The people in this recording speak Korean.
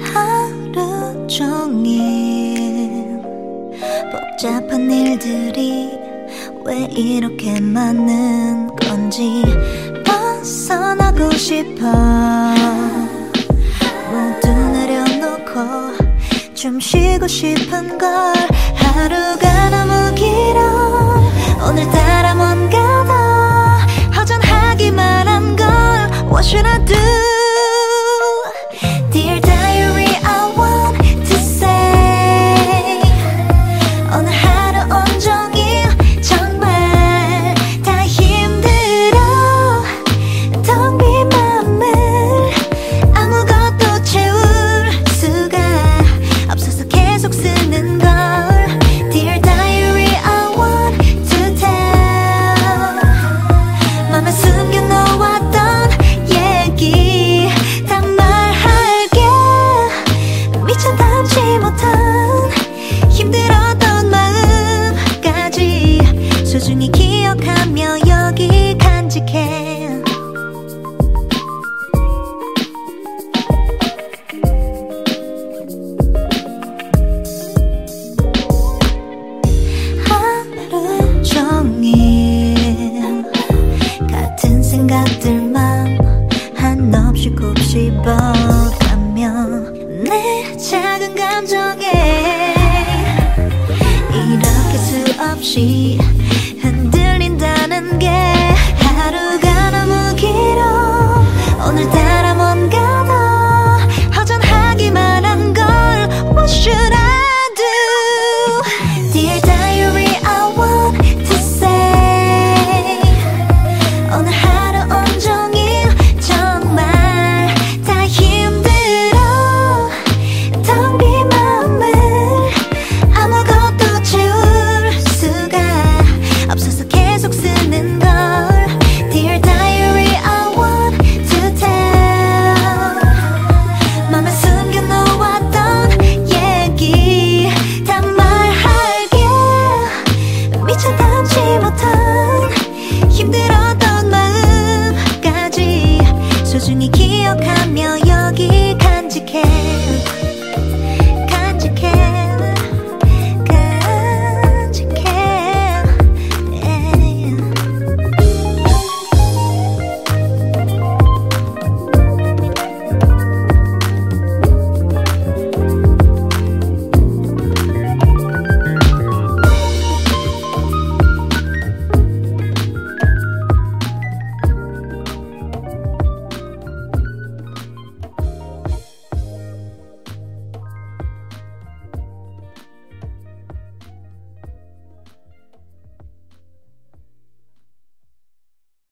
하루 종일 복잡한 일들이 왜 이렇게 많은 건지 벗어나고 싶어. 모두 내려놓고 좀 쉬고 싶은 걸 하루가 나 should I do? 감정에 이렇게 수없이 흔들린다는 게